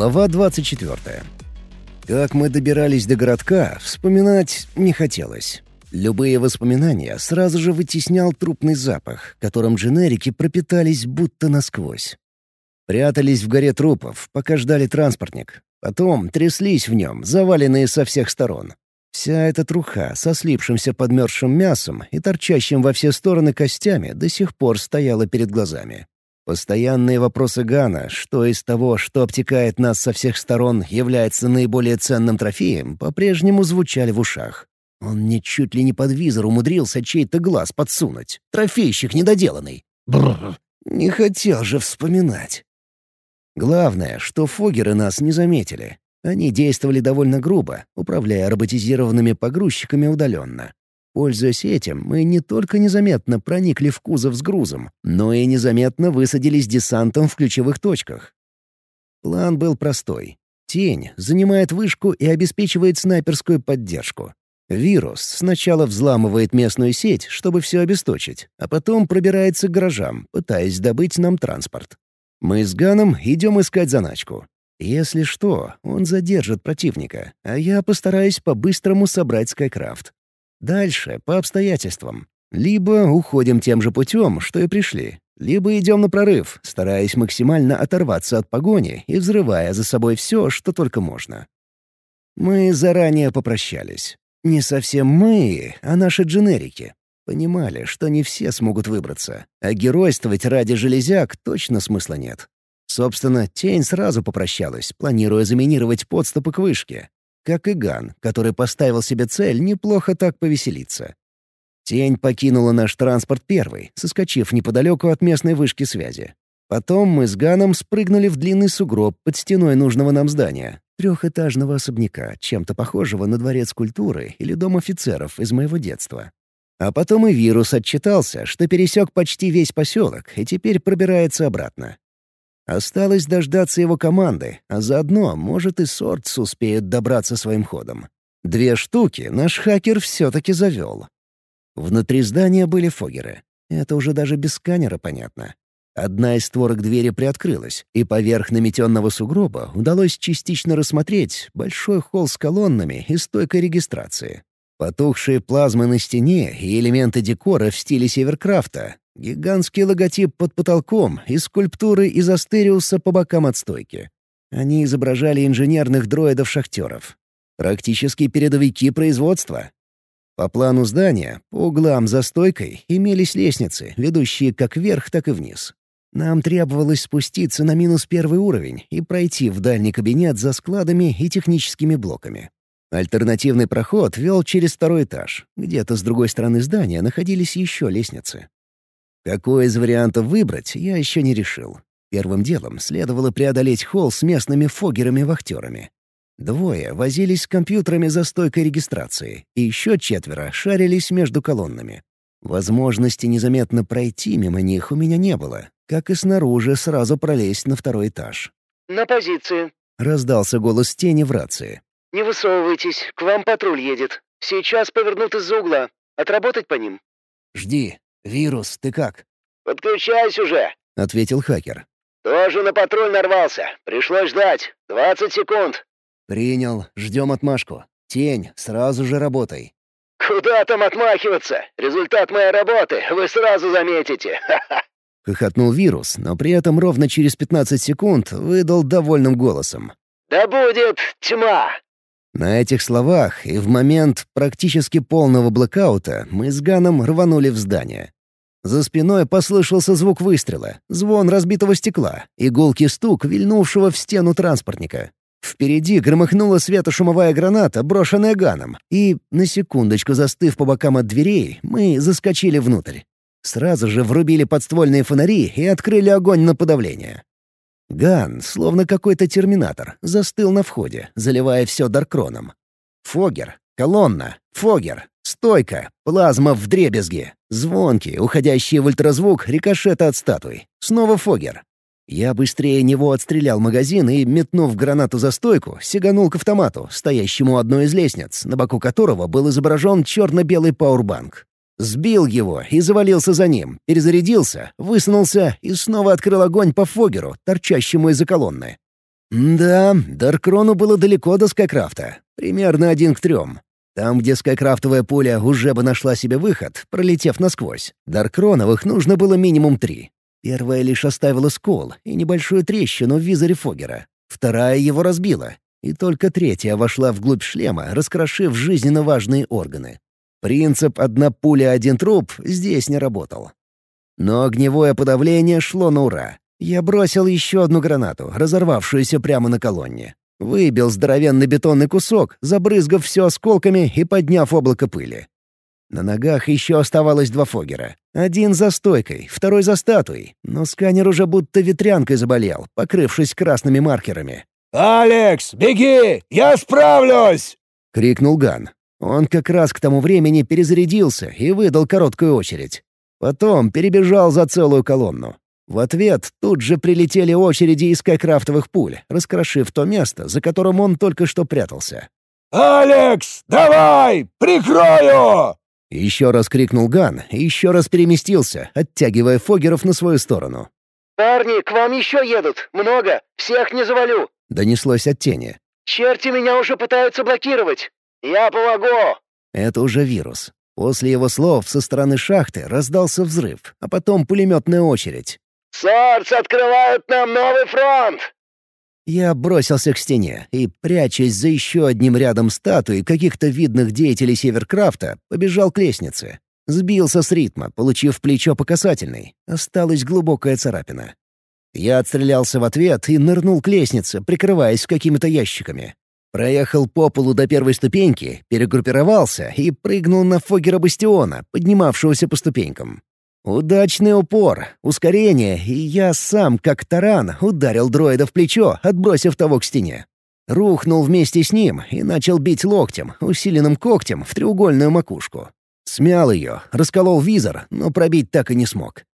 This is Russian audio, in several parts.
Глава 24. Как мы добирались до городка, вспоминать не хотелось. Любые воспоминания сразу же вытеснял трупный запах, которым дженерики пропитались будто насквозь. Прятались в горе трупов, пока ждали транспортник. Потом тряслись в нем, заваленные со всех сторон. Вся эта труха со слипшимся подмерзшим мясом и торчащим во все стороны костями до сих пор стояла перед глазами. Постоянные вопросы Гана, что из того, что обтекает нас со всех сторон, является наиболее ценным трофеем, по-прежнему звучали в ушах. Он мне чуть ли не под визор умудрился чей-то глаз подсунуть. Трофейщик недоделанный. Бррр. Не хотел же вспоминать. Главное, что фогеры нас не заметили. Они действовали довольно грубо, управляя роботизированными погрузчиками удаленно. Пользуясь этим, мы не только незаметно проникли в кузов с грузом, но и незаметно высадились десантом в ключевых точках. План был простой. Тень занимает вышку и обеспечивает снайперскую поддержку. Вирус сначала взламывает местную сеть, чтобы все обесточить, а потом пробирается к гаражам, пытаясь добыть нам транспорт. Мы с Ганом идем искать заначку. Если что, он задержит противника, а я постараюсь по-быстрому собрать Скайкрафт. Дальше, по обстоятельствам. Либо уходим тем же путем, что и пришли, либо идем на прорыв, стараясь максимально оторваться от погони и взрывая за собой все, что только можно. Мы заранее попрощались. Не совсем мы, а наши дженерики. Понимали, что не все смогут выбраться, а геройствовать ради железяк точно смысла нет. Собственно, Тень сразу попрощалась, планируя заминировать подступы к вышке, как и Ган, который поставил себе цель неплохо так повеселиться. Тень покинула наш транспорт первой, соскочив неподалеку от местной вышки связи. Потом мы с Ганом спрыгнули в длинный сугроб под стеной нужного нам здания, трехэтажного особняка, чем-то похожего на дворец культуры или дом офицеров из моего детства. А потом и вирус отчитался, что пересек почти весь поселок и теперь пробирается обратно. Осталось дождаться его команды, а заодно, может, и Сортс успеет добраться своим ходом. Две штуки наш хакер все-таки завел. Внутри здания были фогеры. Это уже даже без сканера понятно. Одна из створок двери приоткрылась, и поверх наметенного сугроба удалось частично рассмотреть большой холл с колоннами и стойкой регистрации. Потухшие плазмы на стене и элементы декора в стиле Северкрафта, Гигантский логотип под потолком и скульптуры из Астериуса по бокам от стойки. Они изображали инженерных дроидов-шахтеров. Практически передовики производства. По плану здания, по углам за стойкой, имелись лестницы, ведущие как вверх, так и вниз. Нам требовалось спуститься на минус первый уровень и пройти в дальний кабинет за складами и техническими блоками. Альтернативный проход вел через второй этаж. Где-то с другой стороны здания находились еще лестницы. Какой из вариантов выбрать, я еще не решил. Первым делом следовало преодолеть холл с местными фогерами-вахтерами. Двое возились с компьютерами за стойкой регистрации, и еще четверо шарились между колоннами. Возможности незаметно пройти мимо них у меня не было, как и снаружи сразу пролезть на второй этаж. «На позиции», — раздался голос тени в рации. «Не высовывайтесь, к вам патруль едет. Сейчас повернут из-за угла. Отработать по ним?» «Жди», «Вирус, ты как?» «Подключаюсь уже», — ответил хакер. «Тоже на патруль нарвался. Пришлось ждать. Двадцать секунд». «Принял. Ждем отмашку. Тень, сразу же работай». «Куда там отмахиваться? Результат моей работы вы сразу заметите. Ха-ха». Хохотнул вирус, но при этом ровно через 15 секунд выдал довольным голосом. «Да будет тьма!» На этих словах и в момент практически полного блэкаута мы с Ганом рванули в здание. За спиной послышался звук выстрела, звон разбитого стекла и гулкий стук вильнувшего в стену транспортника. Впереди громыхнула светошумовая граната, брошенная Ганом, и, на секундочку застыв по бокам от дверей, мы заскочили внутрь. Сразу же врубили подствольные фонари и открыли огонь на подавление. Ган, словно какой-то терминатор, застыл на входе, заливая все даркроном. Фогер, колонна, фогер, стойка, плазма в дребезги, звонки, уходящие в ультразвук рикошета от статуй. Снова фогер. Я быстрее него отстрелял магазин и, метнув гранату за стойку, сиганул к автомату, стоящему одной из лестниц, на боку которого был изображен черно-белый пауэрбанк. Сбил его и завалился за ним, перезарядился, высунулся и снова открыл огонь по фогеру, торчащему из-за колонны. Да, Даркрону было далеко до Скайкрафта. Примерно один к трем. Там, где скайкрафтовая пуля уже бы нашла себе выход, пролетев насквозь, Даркроновых нужно было минимум три. Первая лишь оставила скол и небольшую трещину в визоре Фогера. Вторая его разбила. И только третья вошла вглубь шлема, раскрошив жизненно важные органы. Принцип «одна пуля, один труп» здесь не работал. Но огневое подавление шло на ура. Я бросил еще одну гранату, разорвавшуюся прямо на колонне. Выбил здоровенный бетонный кусок, забрызгав все осколками и подняв облако пыли. На ногах еще оставалось два фогера. Один за стойкой, второй за статуей, но сканер уже будто ветрянкой заболел, покрывшись красными маркерами. «Алекс, беги! Я справлюсь!» — крикнул Ган. Он как раз к тому времени перезарядился и выдал короткую очередь. Потом перебежал за целую колонну. В ответ тут же прилетели очереди из скайкрафтовых пуль, раскрошив то место, за которым он только что прятался. «Алекс, давай! Прикрою!» Еще раз крикнул Ган и еще раз переместился, оттягивая Фогеров на свою сторону. «Парни, к вам еще едут! Много! Всех не завалю!» — донеслось от тени. «Черти меня уже пытаются блокировать! Я помогу!» Это уже вирус. После его слов со стороны шахты раздался взрыв, а потом пулеметная очередь. «Сордс открывают нам новый фронт!» Я бросился к стене и, прячась за еще одним рядом статуй каких-то видных деятелей Северкрафта, побежал к лестнице. Сбился с ритма, получив плечо по касательной. Осталась глубокая царапина. Я отстрелялся в ответ и нырнул к лестнице, прикрываясь какими-то ящиками. Проехал по полу до первой ступеньки, перегруппировался и прыгнул на Фогера Бастиона, поднимавшегося по ступенькам. Удачный упор, ускорение, и я сам, как таран, ударил дроида в плечо, отбросив того к стене. Рухнул вместе с ним и начал бить локтем, усиленным когтем, в треугольную макушку. Смял ее, расколол визор, но пробить так и не смог.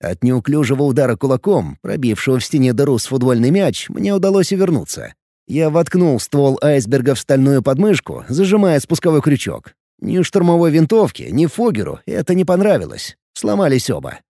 От неуклюжего удара кулаком, пробившего в стене дыру с футбольный мяч, мне удалось увернуться. Я воткнул ствол айсберга в стальную подмышку, зажимая спусковой крючок. Ни штурмовой винтовке, ни Фогеру это не понравилось. Сломались оба.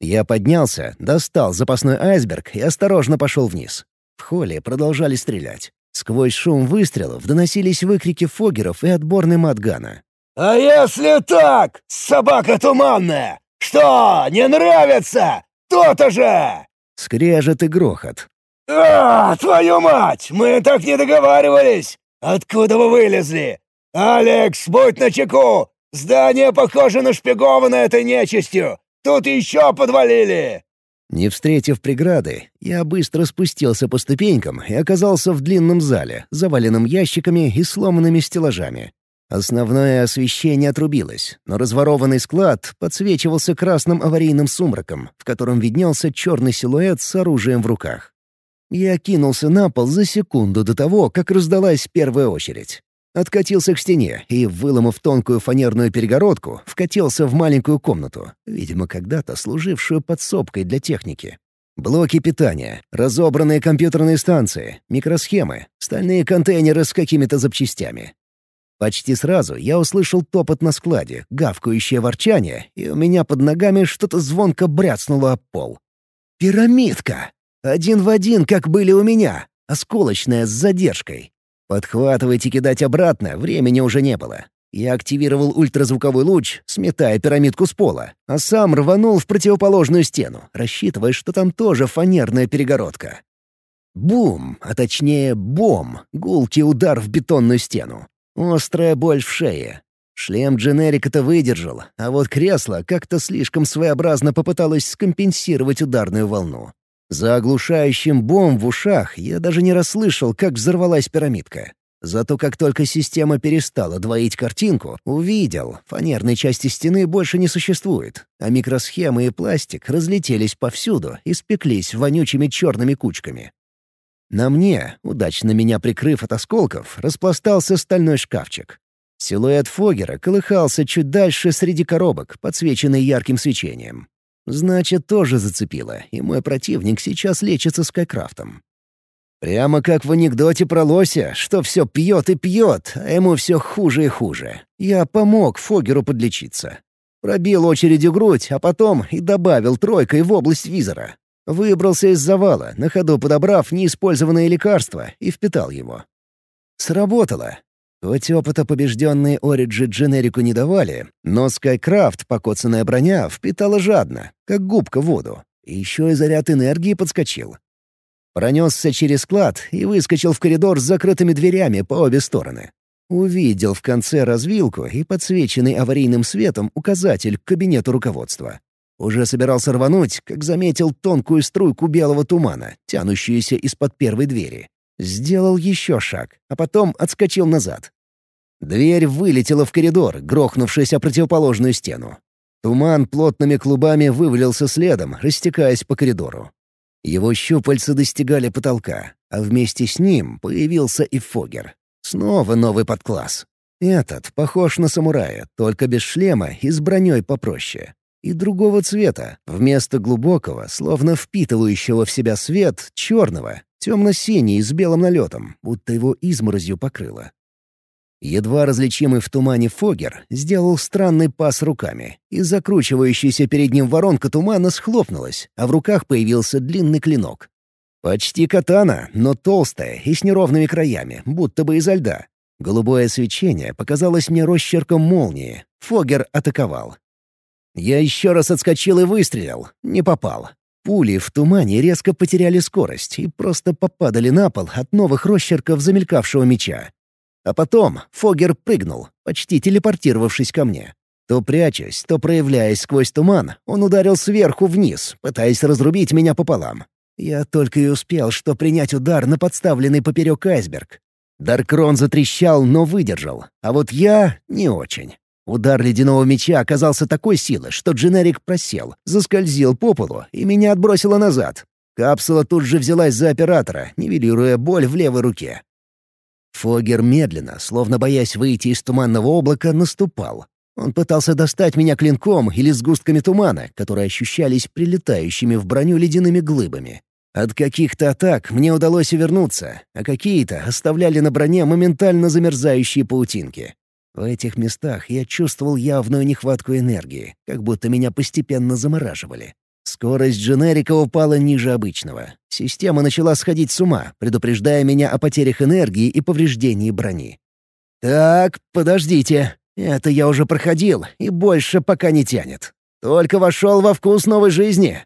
Я поднялся, достал запасной айсберг и осторожно пошел вниз. В холле продолжали стрелять. Сквозь шум выстрелов доносились выкрики фогеров и отборный матгана. «А если так, собака туманная? Что, не нравится? То-то же!» Скрежет и грохот. «А, твою мать! Мы так не договаривались! Откуда вы вылезли? Алекс, будь начеку! Здание похоже нашпиговано этой нечистью! Тут еще подвалили!» Не встретив преграды, я быстро спустился по ступенькам и оказался в длинном зале, заваленном ящиками и сломанными стеллажами. Основное освещение отрубилось, но разворованный склад подсвечивался красным аварийным сумраком, в котором виднелся черный силуэт с оружием в руках. Я кинулся на пол за секунду до того, как раздалась первая очередь. Откатился к стене и, выломав тонкую фанерную перегородку, вкатился в маленькую комнату, видимо, когда-то служившую подсобкой для техники. Блоки питания, разобранные компьютерные станции, микросхемы, стальные контейнеры с какими-то запчастями. Почти сразу я услышал топот на складе, гавкающее ворчание, и у меня под ногами что-то звонко бряцнуло об пол. «Пирамидка! Один в один, как были у меня, осколочная с задержкой. Подхватывать и кидать обратно времени уже не было. Я активировал ультразвуковой луч, сметая пирамидку с пола, а сам рванул в противоположную стену, рассчитывая, что там тоже фанерная перегородка. Бум, а точнее бом, гулкий удар в бетонную стену. Острая боль в шее. Шлем дженерика-то выдержал, а вот кресло как-то слишком своеобразно попыталось скомпенсировать ударную волну. За оглушающим бом в ушах я даже не расслышал, как взорвалась пирамидка. Зато как только система перестала двоить картинку, увидел, фанерной части стены больше не существует, а микросхемы и пластик разлетелись повсюду и спеклись вонючими черными кучками. На мне, удачно меня прикрыв от осколков, распластался стальной шкафчик. Силуэт Фогера колыхался чуть дальше среди коробок, подсвеченный ярким свечением. Значит, тоже зацепило, и мой противник сейчас лечится скайкрафтом. Прямо как в анекдоте про лося, что все пьет и пьет, а ему все хуже и хуже. Я помог Фогеру подлечиться. Пробил очередью грудь, а потом и добавил тройкой в область визора. Выбрался из завала, на ходу подобрав неиспользованное лекарство, и впитал его. Сработало. Хоть опыта побежденные Ориджи дженерику не давали, но Скайкрафт, покоцанная броня, впитала жадно, как губка воду. И еще и заряд энергии подскочил. Пронесся через склад и выскочил в коридор с закрытыми дверями по обе стороны. Увидел в конце развилку и подсвеченный аварийным светом указатель к кабинету руководства. Уже собирался рвануть, как заметил тонкую струйку белого тумана, тянущуюся из-под первой двери. Сделал еще шаг, а потом отскочил назад. Дверь вылетела в коридор, грохнувшись о противоположную стену. Туман плотными клубами вывалился следом, растекаясь по коридору. Его щупальца достигали потолка, а вместе с ним появился и Фогер. Снова новый подкласс. Этот похож на самурая, только без шлема и с броней попроще. И другого цвета, вместо глубокого, словно впитывающего в себя свет, черного, темно-синий с белым налетом, будто его изморозью покрыло. Едва различимый в тумане Фогер сделал странный пас руками, и закручивающаяся перед ним воронка тумана схлопнулась, а в руках появился длинный клинок. Почти катана, но толстая и с неровными краями, будто бы изо льда. Голубое свечение показалось мне росчерком молнии. Фогер атаковал. Я еще раз отскочил и выстрелил. Не попал. Пули в тумане резко потеряли скорость и просто попадали на пол от новых росчерков замелькавшего меча. А потом Фогер прыгнул, почти телепортировавшись ко мне. То прячась, то проявляясь сквозь туман, он ударил сверху вниз, пытаясь разрубить меня пополам. Я только и успел, что принять удар на подставленный поперек айсберг. Даркрон затрещал, но выдержал, а вот я — не очень. Удар ледяного меча оказался такой силы, что дженерик просел, заскользил по полу и меня отбросило назад. Капсула тут же взялась за оператора, нивелируя боль в левой руке. Фогер медленно, словно боясь выйти из туманного облака, наступал. Он пытался достать меня клинком или сгустками тумана, которые ощущались прилетающими в броню ледяными глыбами. От каких-то атак мне удалось увернуться, а какие-то оставляли на броне моментально замерзающие паутинки. В этих местах я чувствовал явную нехватку энергии, как будто меня постепенно замораживали. Скорость дженерика упала ниже обычного. Система начала сходить с ума, предупреждая меня о потерях энергии и повреждении брони. «Так, подождите. Это я уже проходил, и больше пока не тянет. Только вошел во вкус новой жизни».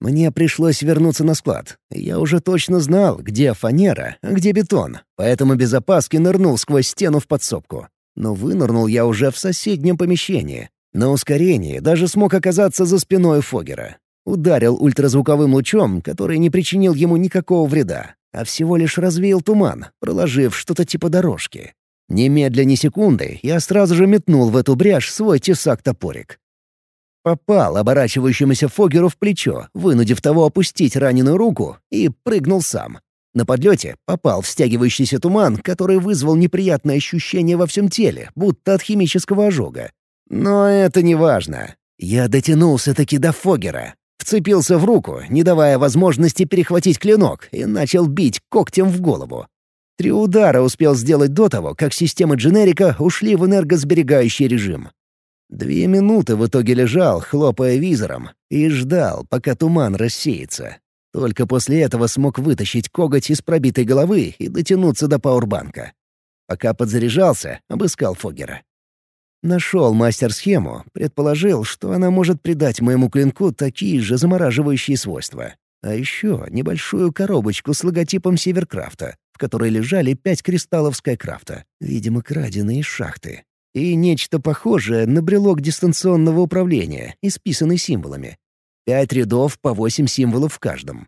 Мне пришлось вернуться на склад. Я уже точно знал, где фанера, а где бетон, поэтому без опаски нырнул сквозь стену в подсобку. Но вынырнул я уже в соседнем помещении. На ускорении даже смог оказаться за спиной Фогера. Ударил ультразвуковым лучом, который не причинил ему никакого вреда, а всего лишь развеял туман, проложив что-то типа дорожки. Немедля ни секунды я сразу же метнул в эту брешь свой тесак-топорик. Попал оборачивающемуся Фогеру в плечо, вынудив того опустить раненую руку, и прыгнул сам. На подлете попал в стягивающийся туман, который вызвал неприятное ощущение во всем теле, будто от химического ожога. Но это не важно. Я дотянулся-таки до Фогера, вцепился в руку, не давая возможности перехватить клинок, и начал бить когтем в голову. Три удара успел сделать до того, как системы дженерика ушли в энергосберегающий режим. Две минуты в итоге лежал, хлопая визором, и ждал, пока туман рассеется. Только после этого смог вытащить коготь из пробитой головы и дотянуться до пауэрбанка. Пока подзаряжался, обыскал Фогера. Нашел мастер-схему, предположил, что она может придать моему клинку такие же замораживающие свойства. А еще небольшую коробочку с логотипом Северкрафта, в которой лежали пять кристаллов Скайкрафта, видимо, краденые из шахты. И нечто похожее на брелок дистанционного управления, исписанный символами. Пять рядов по восемь символов в каждом.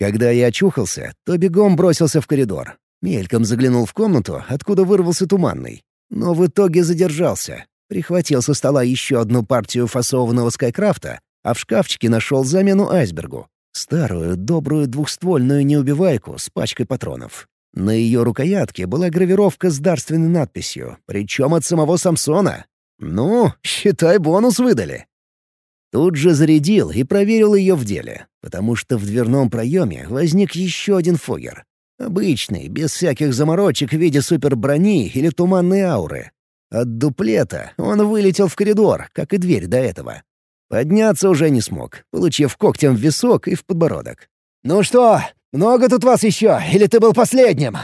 Когда я очухался, то бегом бросился в коридор. Мельком заглянул в комнату, откуда вырвался туманный. Но в итоге задержался. Прихватил со стола еще одну партию фасованного скайкрафта, а в шкафчике нашел замену айсбергу. Старую, добрую двухствольную неубивайку с пачкой патронов. На ее рукоятке была гравировка с дарственной надписью, причем от самого Самсона. Ну, считай, бонус выдали. Тут же зарядил и проверил ее в деле, потому что в дверном проеме возник еще один фогер. Обычный, без всяких заморочек в виде суперброни или туманной ауры. От дуплета он вылетел в коридор, как и дверь до этого. Подняться уже не смог, получив когтем в висок и в подбородок. «Ну что, много тут вас еще, или ты был последним?»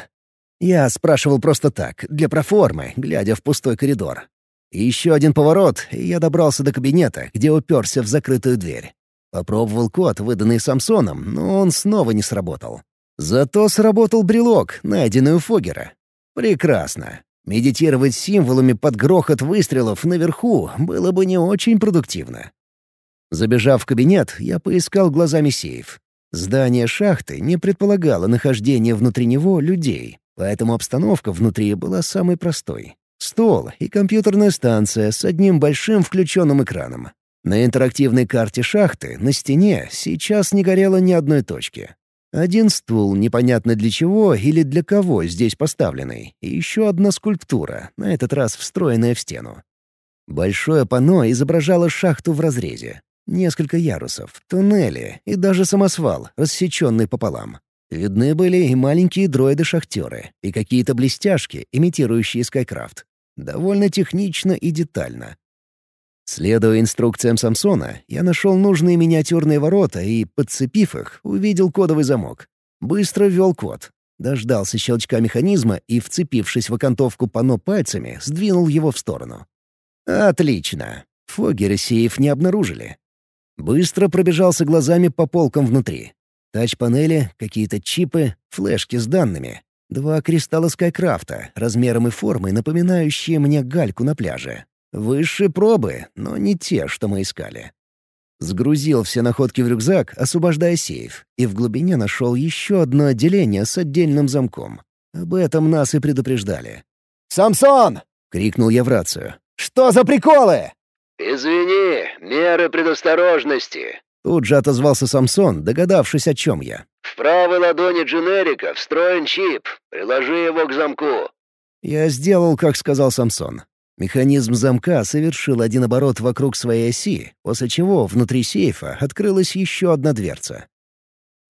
Я спрашивал просто так, для проформы, глядя в пустой коридор. Еще один поворот, и я добрался до кабинета, где уперся в закрытую дверь. Попробовал код, выданный Самсоном, но он снова не сработал. Зато сработал брелок, найденный у Фогера. Прекрасно. Медитировать символами под грохот выстрелов наверху было бы не очень продуктивно. Забежав в кабинет, я поискал глазами сейф. Здание шахты не предполагало нахождение внутри него людей, поэтому обстановка внутри была самой простой. Стол и компьютерная станция с одним большим включенным экраном. На интерактивной карте шахты на стене сейчас не горело ни одной точки. Один стул, непонятно для чего или для кого здесь поставленный, и еще одна скульптура, на этот раз встроенная в стену. Большое панно изображало шахту в разрезе. Несколько ярусов, туннели и даже самосвал, рассеченный пополам. Видны были и маленькие дроиды-шахтеры, и какие-то блестяшки, имитирующие Скайкрафт. Довольно технично и детально. Следуя инструкциям Самсона, я нашел нужные миниатюрные ворота и, подцепив их, увидел кодовый замок. Быстро ввел код. Дождался щелчка механизма и, вцепившись в окантовку панно пальцами, сдвинул его в сторону. «Отлично. Фоггеры сейф не обнаружили. Быстро пробежался глазами по полкам внутри. Тач-панели, какие-то чипы, флешки с данными. Два кристалла Скайкрафта, размером и формой напоминающие мне гальку на пляже. Высшие пробы, но не те, что мы искали. Сгрузил все находки в рюкзак, освобождая сейф, и в глубине нашел еще одно отделение с отдельным замком. Об этом нас и предупреждали. «Самсон!» — крикнул я в рацию. «Что за приколы?» «Извини, меры предосторожности», — тут же отозвался Самсон, догадавшись, о чем я. «В правой ладони дженерика встроен чип. Приложи его к замку». Я сделал, как сказал Самсон. Механизм замка совершил один оборот вокруг своей оси, после чего внутри сейфа открылась еще одна дверца.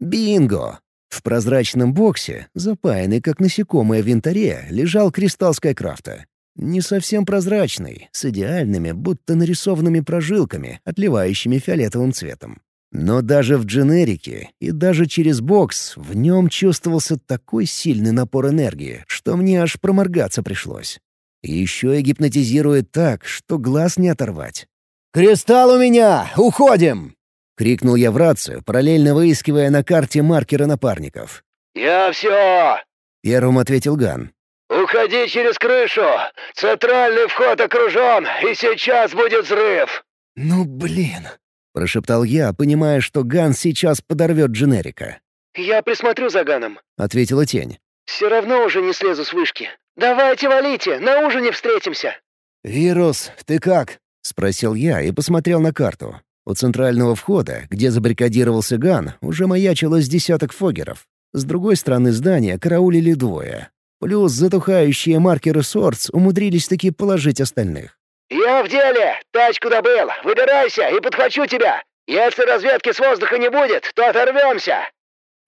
Бинго! В прозрачном боксе, запаянный как насекомое в янтаре, лежал кристалл Скайкрафта. Не совсем прозрачный, с идеальными, будто нарисованными прожилками, отливающими фиолетовым цветом. Но даже в дженерике и даже через бокс в нем чувствовался такой сильный напор энергии, что мне аж проморгаться пришлось. И еще и гипнотизирует так, что глаз не оторвать. «Кристалл у меня! Уходим!» — крикнул я в рацию, параллельно выискивая на карте маркеры напарников. «Я все!» — первым ответил Ган. «Уходи через крышу! Центральный вход окружен, и сейчас будет взрыв!» «Ну, блин!» — прошептал я, понимая, что Ган сейчас подорвет дженерика. «Я присмотрю за Ганом», — ответила тень. «Все равно уже не слезу с вышки. Давайте валите, на ужине встретимся!» «Вирус, ты как?» — спросил я и посмотрел на карту. У центрального входа, где забаррикадировался Ган, уже маячило с десяток фогеров. С другой стороны здания караулили двое. Плюс затухающие маркеры Сордс умудрились таки положить остальных. «Я в деле! Тачку добыл! Выбирайся и подхвачу тебя! Если разведки с воздуха не будет, то оторвемся!»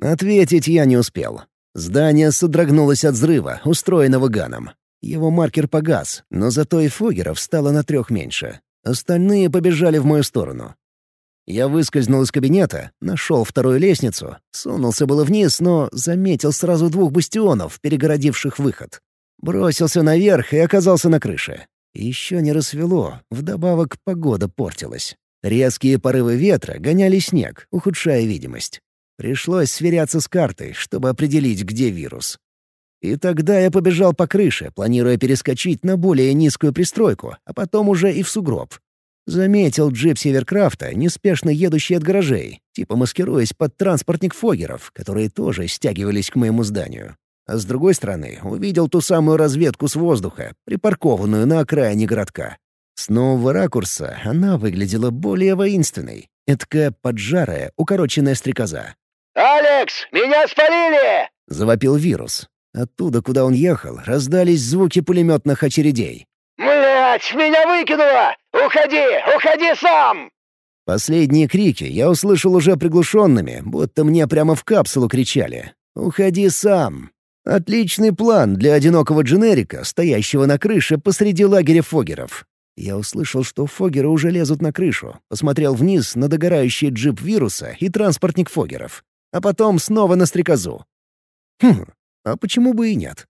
Ответить я не успел. Здание содрогнулось от взрыва, устроенного Ганом. Его маркер погас, но зато и фогеров стало на трех меньше. Остальные побежали в мою сторону. Я выскользнул из кабинета, нашел вторую лестницу, сунулся было вниз, но заметил сразу двух бастионов, перегородивших выход. Бросился наверх и оказался на крыше. Еще не рассвело, вдобавок погода портилась. Резкие порывы ветра гоняли снег, ухудшая видимость. Пришлось сверяться с картой, чтобы определить, где вирус. И тогда я побежал по крыше, планируя перескочить на более низкую пристройку, а потом уже и в сугроб. Заметил джип Северкрафта, неспешно едущий от гаражей, типа маскируясь под транспортник Фогеров, которые тоже стягивались к моему зданию. А с другой стороны, увидел ту самую разведку с воздуха, припаркованную на окраине городка. С нового ракурса она выглядела более воинственной. Эдакая поджарая, укороченная стрекоза. «Алекс, меня спалили!» — завопил вирус. Оттуда, куда он ехал, раздались звуки пулеметных очередей. «Блядь, меня выкинуло! Уходи, уходи сам!» Последние крики я услышал уже приглушенными, будто мне прямо в капсулу кричали. «Уходи сам!» Отличный план для одинокого дженерика, стоящего на крыше посреди лагеря фогеров. Я услышал, что Фогеры уже лезут на крышу, посмотрел вниз на догорающий джип вируса и транспортник Фогеров, а потом снова на стрекозу. Хм, а почему бы и нет?